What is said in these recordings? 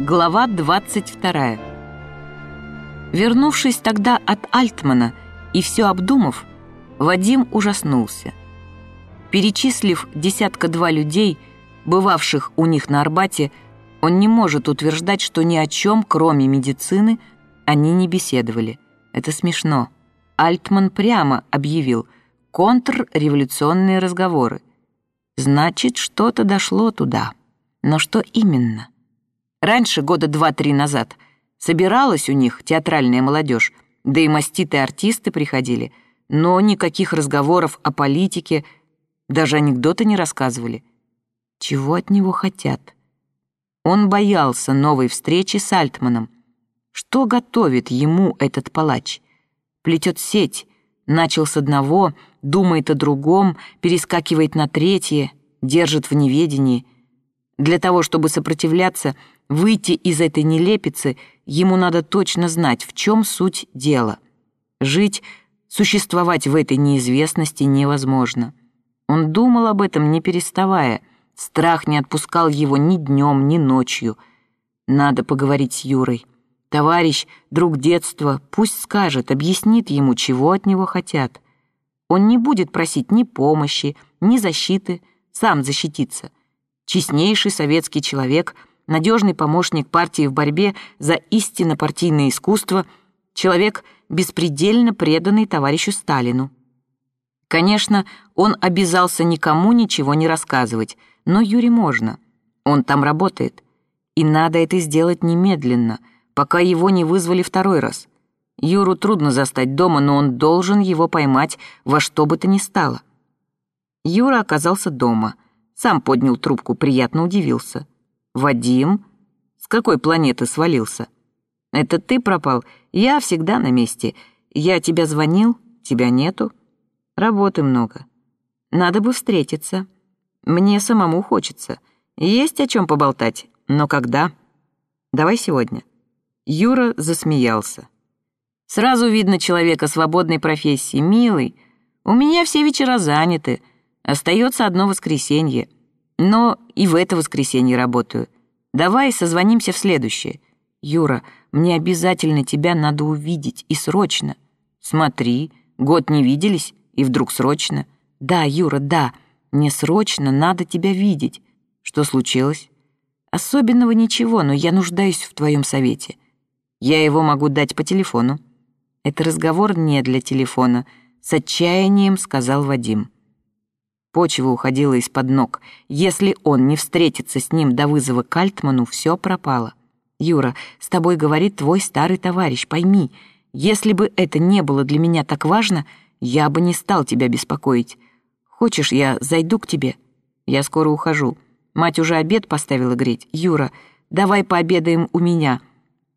Глава 22. Вернувшись тогда от Альтмана и все обдумав, Вадим ужаснулся. Перечислив десятка-два людей, бывавших у них на Арбате, он не может утверждать, что ни о чем, кроме медицины, они не беседовали. Это смешно. Альтман прямо объявил контрреволюционные разговоры. Значит, что-то дошло туда. Но что именно? Раньше, года два-три назад, собиралась у них театральная молодежь, да и маститые артисты приходили, но никаких разговоров о политике, даже анекдоты не рассказывали. Чего от него хотят? Он боялся новой встречи с Альтманом. Что готовит ему этот палач? Плетет сеть, начал с одного, думает о другом, перескакивает на третье, держит в неведении. Для того, чтобы сопротивляться, выйти из этой нелепицы, ему надо точно знать, в чем суть дела. Жить, существовать в этой неизвестности невозможно. Он думал об этом, не переставая. Страх не отпускал его ни днем, ни ночью. Надо поговорить с Юрой. Товарищ, друг детства, пусть скажет, объяснит ему, чего от него хотят. Он не будет просить ни помощи, ни защиты, сам защититься. Честнейший советский человек, надежный помощник партии в борьбе за истинно партийное искусство, человек, беспредельно преданный товарищу Сталину. Конечно, он обязался никому ничего не рассказывать, но Юре можно. Он там работает. И надо это сделать немедленно, пока его не вызвали второй раз. Юру трудно застать дома, но он должен его поймать во что бы то ни стало. Юра оказался дома. Сам поднял трубку, приятно удивился. «Вадим? С какой планеты свалился?» «Это ты пропал? Я всегда на месте. Я тебя звонил, тебя нету. Работы много. Надо бы встретиться. Мне самому хочется. Есть о чем поболтать, но когда? Давай сегодня». Юра засмеялся. «Сразу видно человека свободной профессии, милый. У меня все вечера заняты. Остается одно воскресенье. Но и в это воскресенье работаю. Давай созвонимся в следующее. Юра, мне обязательно тебя надо увидеть, и срочно. Смотри, год не виделись, и вдруг срочно. Да, Юра, да, мне срочно надо тебя видеть. Что случилось? Особенного ничего, но я нуждаюсь в твоем совете. Я его могу дать по телефону. Это разговор не для телефона, с отчаянием сказал Вадим. Почва уходила из-под ног. Если он не встретится с ним до вызова к Альтману, все пропало. «Юра, с тобой говорит твой старый товарищ, пойми, если бы это не было для меня так важно, я бы не стал тебя беспокоить. Хочешь, я зайду к тебе? Я скоро ухожу. Мать уже обед поставила греть. Юра, давай пообедаем у меня.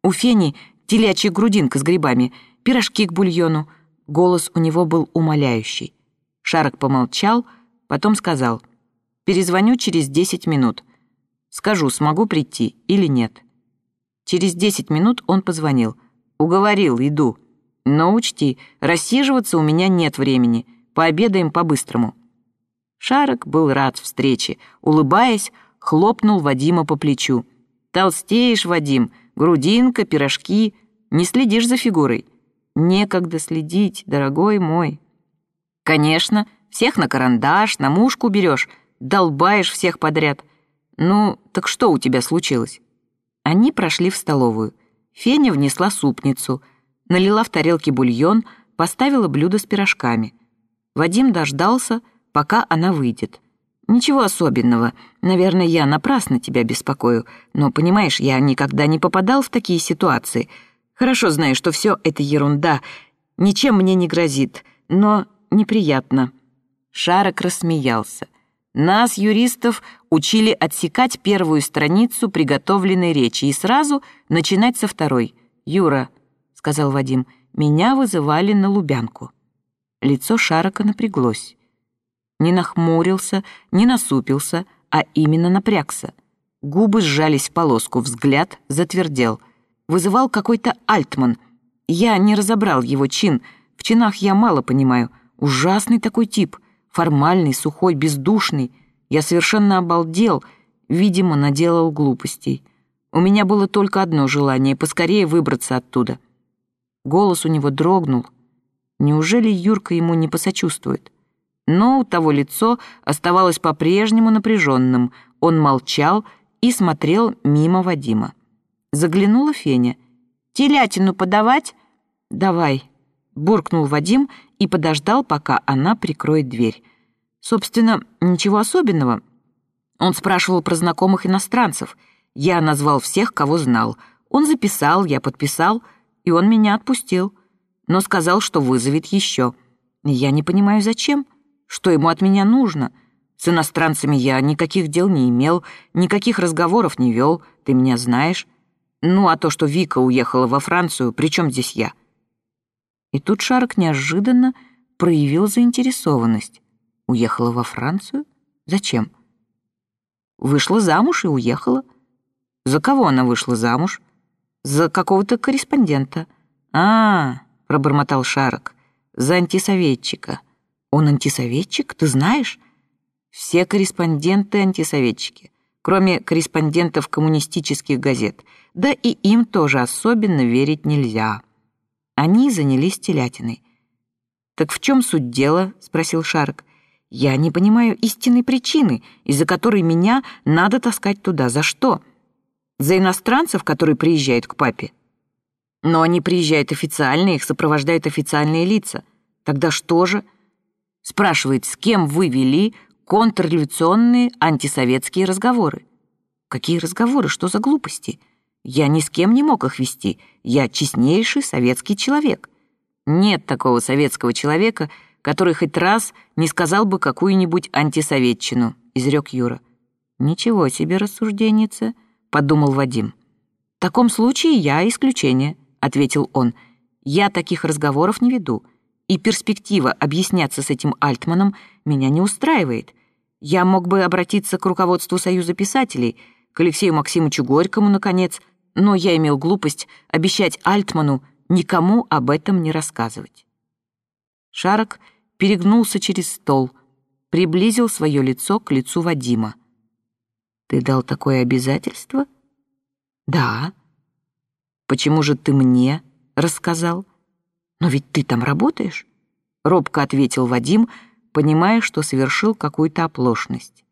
У Фени телячья грудинка с грибами, пирожки к бульону». Голос у него был умоляющий. Шарок помолчал, Потом сказал, «Перезвоню через 10 минут. Скажу, смогу прийти или нет». Через 10 минут он позвонил. «Уговорил, иду. Но учти, рассиживаться у меня нет времени. Пообедаем по-быстрому». Шарок был рад встрече. Улыбаясь, хлопнул Вадима по плечу. «Толстеешь, Вадим, грудинка, пирожки. Не следишь за фигурой». «Некогда следить, дорогой мой». «Конечно, всех на карандаш, на мушку берешь, долбаешь всех подряд. Ну, так что у тебя случилось?» Они прошли в столовую. Феня внесла супницу, налила в тарелки бульон, поставила блюдо с пирожками. Вадим дождался, пока она выйдет. «Ничего особенного. Наверное, я напрасно тебя беспокою. Но, понимаешь, я никогда не попадал в такие ситуации. Хорошо знаю, что все это ерунда. Ничем мне не грозит. Но неприятно». Шарок рассмеялся. Нас, юристов, учили отсекать первую страницу приготовленной речи и сразу начинать со второй. «Юра», — сказал Вадим, — «меня вызывали на Лубянку». Лицо Шарока напряглось. Не нахмурился, не насупился, а именно напрягся. Губы сжались в полоску, взгляд затвердел. Вызывал какой-то Альтман. Я не разобрал его чин. В чинах я мало понимаю. Ужасный такой тип формальный, сухой, бездушный. Я совершенно обалдел, видимо, наделал глупостей. У меня было только одно желание — поскорее выбраться оттуда. Голос у него дрогнул. Неужели Юрка ему не посочувствует? Но у того лицо оставалось по-прежнему напряженным. Он молчал и смотрел мимо Вадима. Заглянула Феня. «Телятину подавать?» «Давай», — буркнул Вадим и подождал, пока она прикроет дверь. Собственно, ничего особенного. Он спрашивал про знакомых иностранцев — я назвал всех, кого знал. Он записал, я подписал, и он меня отпустил. Но сказал, что вызовет еще. Я не понимаю, зачем. Что ему от меня нужно? С иностранцами я никаких дел не имел, никаких разговоров не вел, ты меня знаешь. Ну, а то, что Вика уехала во Францию, при чем здесь я? И тут Шарок неожиданно проявил заинтересованность. Уехала во Францию? Зачем? Вышла замуж и уехала. За кого она вышла замуж? За какого-то корреспондента. А, пробормотал Шарок. За антисоветчика. Он антисоветчик, ты знаешь? Все корреспонденты антисоветчики, кроме корреспондентов коммунистических газет. Да и им тоже особенно верить нельзя. Они занялись телятиной. «Так в чем суть дела?» — спросил Шарк. «Я не понимаю истинной причины, из-за которой меня надо таскать туда. За что?» За иностранцев, которые приезжают к папе? Но они приезжают официально, их сопровождают официальные лица. Тогда что же? Спрашивает, с кем вы вели контрреволюционные антисоветские разговоры? Какие разговоры? Что за глупости? Я ни с кем не мог их вести. Я честнейший советский человек. Нет такого советского человека, который хоть раз не сказал бы какую-нибудь антисоветчину, изрек Юра. Ничего себе рассужденица подумал Вадим. «В таком случае я исключение», — ответил он. «Я таких разговоров не веду, и перспектива объясняться с этим Альтманом меня не устраивает. Я мог бы обратиться к руководству Союза писателей, к Алексею Максимовичу Горькому, наконец, но я имел глупость обещать Альтману никому об этом не рассказывать». Шарок перегнулся через стол, приблизил свое лицо к лицу Вадима. Ты дал такое обязательство? Да. Почему же ты мне рассказал? Но ведь ты там работаешь? Робко ответил Вадим, понимая, что совершил какую-то оплошность.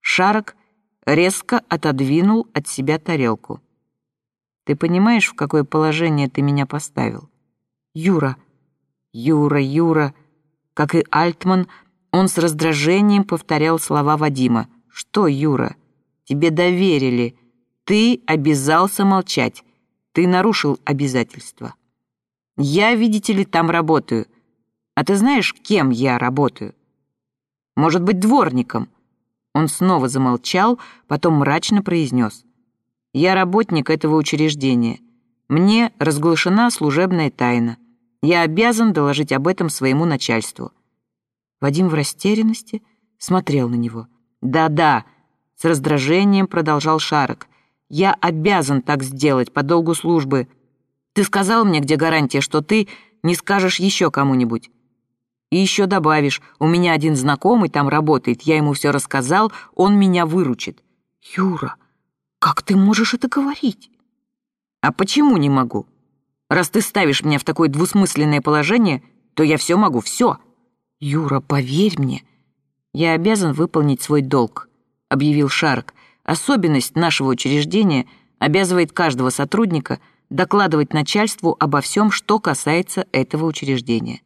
Шарок резко отодвинул от себя тарелку. Ты понимаешь, в какое положение ты меня поставил? Юра, Юра, Юра. Как и Альтман, он с раздражением повторял слова Вадима. Что, Юра? Тебе доверили. Ты обязался молчать. Ты нарушил обязательства. Я, видите ли, там работаю. А ты знаешь, кем я работаю? Может быть, дворником?» Он снова замолчал, потом мрачно произнес. «Я работник этого учреждения. Мне разглашена служебная тайна. Я обязан доложить об этом своему начальству». Вадим в растерянности смотрел на него. «Да-да, с раздражением продолжал Шарок. «Я обязан так сделать по долгу службы. Ты сказал мне, где гарантия, что ты не скажешь еще кому-нибудь. И еще добавишь, у меня один знакомый там работает, я ему все рассказал, он меня выручит». «Юра, как ты можешь это говорить?» «А почему не могу? Раз ты ставишь меня в такое двусмысленное положение, то я все могу, все». «Юра, поверь мне, я обязан выполнить свой долг объявил Шарк, особенность нашего учреждения обязывает каждого сотрудника докладывать начальству обо всем, что касается этого учреждения.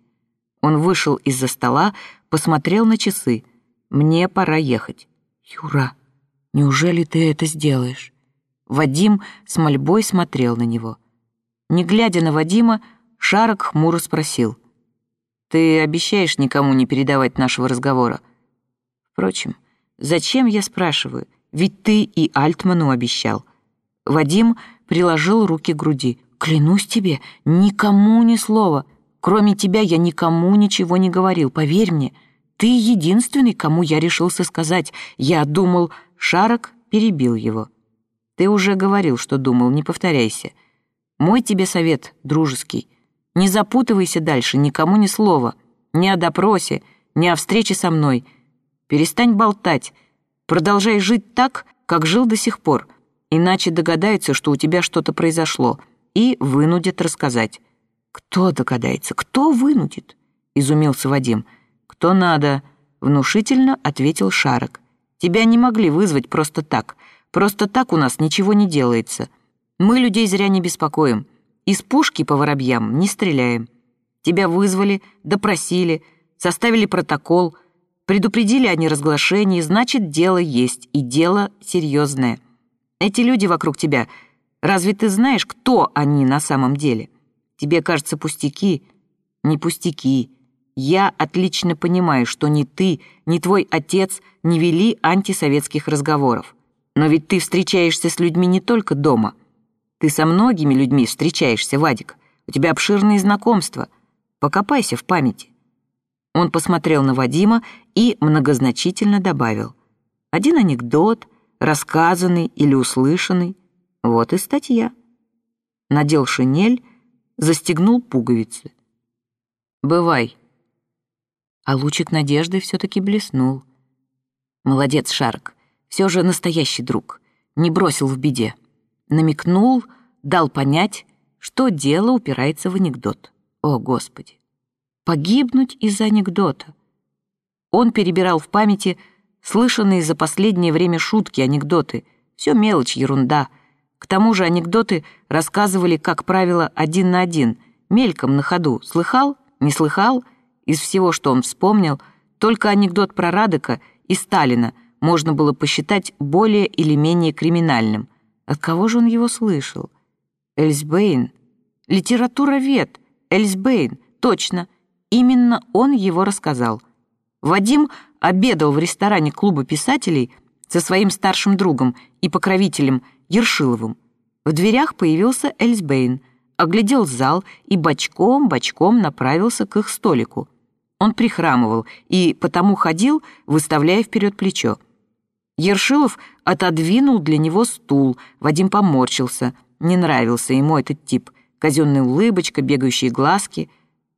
Он вышел из-за стола, посмотрел на часы. «Мне пора ехать». «Юра, неужели ты это сделаешь?» Вадим с мольбой смотрел на него. Не глядя на Вадима, Шарок хмуро спросил. «Ты обещаешь никому не передавать нашего разговора?» Впрочем, Зачем, я спрашиваю? Ведь ты и Альтману обещал. Вадим приложил руки к груди. Клянусь тебе, никому ни слова. Кроме тебя я никому ничего не говорил, поверь мне. Ты единственный, кому я решился сказать. Я думал, Шарок перебил его. Ты уже говорил, что думал, не повторяйся. Мой тебе совет, дружеский. Не запутывайся дальше, никому ни слова. Ни о допросе, ни о встрече со мной — Перестань болтать. Продолжай жить так, как жил до сих пор. иначе догадаются, что у тебя что-то произошло, и вынудят рассказать. «Кто догадается? Кто вынудит?» — изумился Вадим. «Кто надо?» — внушительно ответил Шарок. «Тебя не могли вызвать просто так. Просто так у нас ничего не делается. Мы людей зря не беспокоим. Из пушки по воробьям не стреляем. Тебя вызвали, допросили, составили протокол, предупредили о неразглашении, значит, дело есть, и дело серьезное. Эти люди вокруг тебя, разве ты знаешь, кто они на самом деле? Тебе кажется пустяки? Не пустяки. Я отлично понимаю, что ни ты, ни твой отец не вели антисоветских разговоров. Но ведь ты встречаешься с людьми не только дома — ты со многими людьми встречаешься, Вадик. У тебя обширные знакомства. Покопайся в памяти». Он посмотрел на Вадима и многозначительно добавил. «Один анекдот, рассказанный или услышанный. Вот и статья». Надел шинель, застегнул пуговицы. «Бывай». А лучик надежды все-таки блеснул. Молодец, Шарк, все же настоящий друг, не бросил в беде намекнул, дал понять, что дело упирается в анекдот. О, Господи! Погибнуть из-за анекдота. Он перебирал в памяти слышанные за последнее время шутки, анекдоты. Все мелочь, ерунда. К тому же анекдоты рассказывали, как правило, один на один, мельком на ходу. Слыхал? Не слыхал? Из всего, что он вспомнил, только анекдот про Радека и Сталина можно было посчитать более или менее криминальным — от кого же он его слышал? Эльсбейн. Литературовед. Эльсбейн. Точно. Именно он его рассказал. Вадим обедал в ресторане клуба писателей со своим старшим другом и покровителем Ершиловым. В дверях появился Эльсбейн, оглядел зал и бочком-бочком направился к их столику. Он прихрамывал и потому ходил, выставляя вперед плечо. Ершилов отодвинул для него стул. Вадим поморщился. Не нравился ему этот тип. Казенная улыбочка, бегающие глазки.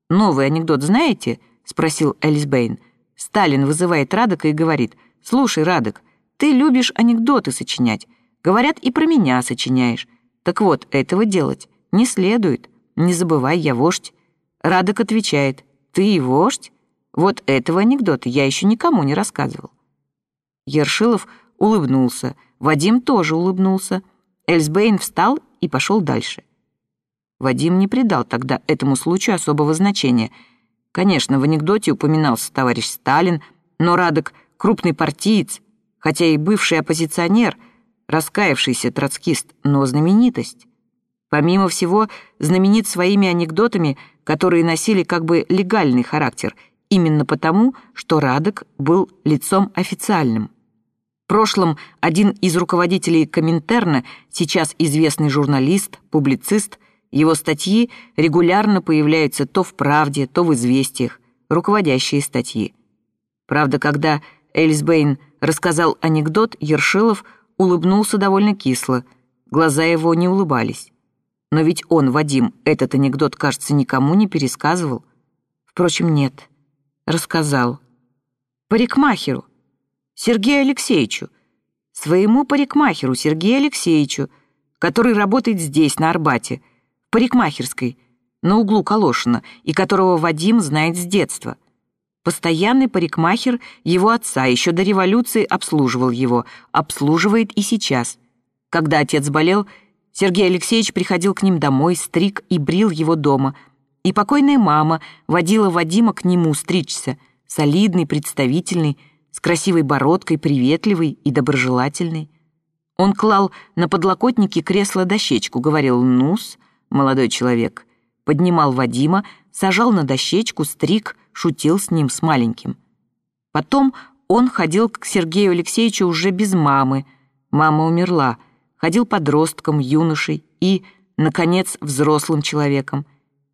«Новый анекдот знаете?» — спросил Эльсбейн. Сталин вызывает Радока и говорит. «Слушай, Радок, ты любишь анекдоты сочинять. Говорят, и про меня сочиняешь. Так вот, этого делать не следует. Не забывай, я вождь». Радок отвечает. «Ты и вождь? Вот этого анекдота я еще никому не рассказывал». Ершилов улыбнулся, Вадим тоже улыбнулся. Эльсбейн встал и пошел дальше. Вадим не придал тогда этому случаю особого значения. Конечно, в анекдоте упоминался товарищ Сталин, но Радок — крупный партиец, хотя и бывший оппозиционер, раскаявшийся троцкист, но знаменитость. Помимо всего, знаменит своими анекдотами, которые носили как бы легальный характер, именно потому, что Радок был лицом официальным прошлом один из руководителей Коминтерна, сейчас известный журналист, публицист, его статьи регулярно появляются то в «Правде», то в «Известиях», руководящие статьи. Правда, когда Эльсбейн рассказал анекдот, Ершилов улыбнулся довольно кисло, глаза его не улыбались. Но ведь он, Вадим, этот анекдот, кажется, никому не пересказывал. Впрочем, нет, рассказал. Парикмахеру, Сергею Алексеевичу, своему парикмахеру Сергею Алексеевичу, который работает здесь, на Арбате, в парикмахерской, на углу Калошина, и которого Вадим знает с детства. Постоянный парикмахер его отца еще до революции обслуживал его, обслуживает и сейчас. Когда отец болел, Сергей Алексеевич приходил к ним домой, стриг и брил его дома, и покойная мама водила Вадима к нему стричься, солидный, представительный, с красивой бородкой, приветливый и доброжелательный. Он клал на подлокотнике кресла дощечку, говорил «нус», молодой человек, поднимал Вадима, сажал на дощечку, стриг, шутил с ним, с маленьким. Потом он ходил к Сергею Алексеевичу уже без мамы. Мама умерла. Ходил подростком, юношей и, наконец, взрослым человеком.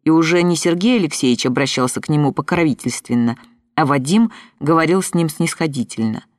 И уже не Сергей Алексеевич обращался к нему покровительственно — а Вадим говорил с ним снисходительно —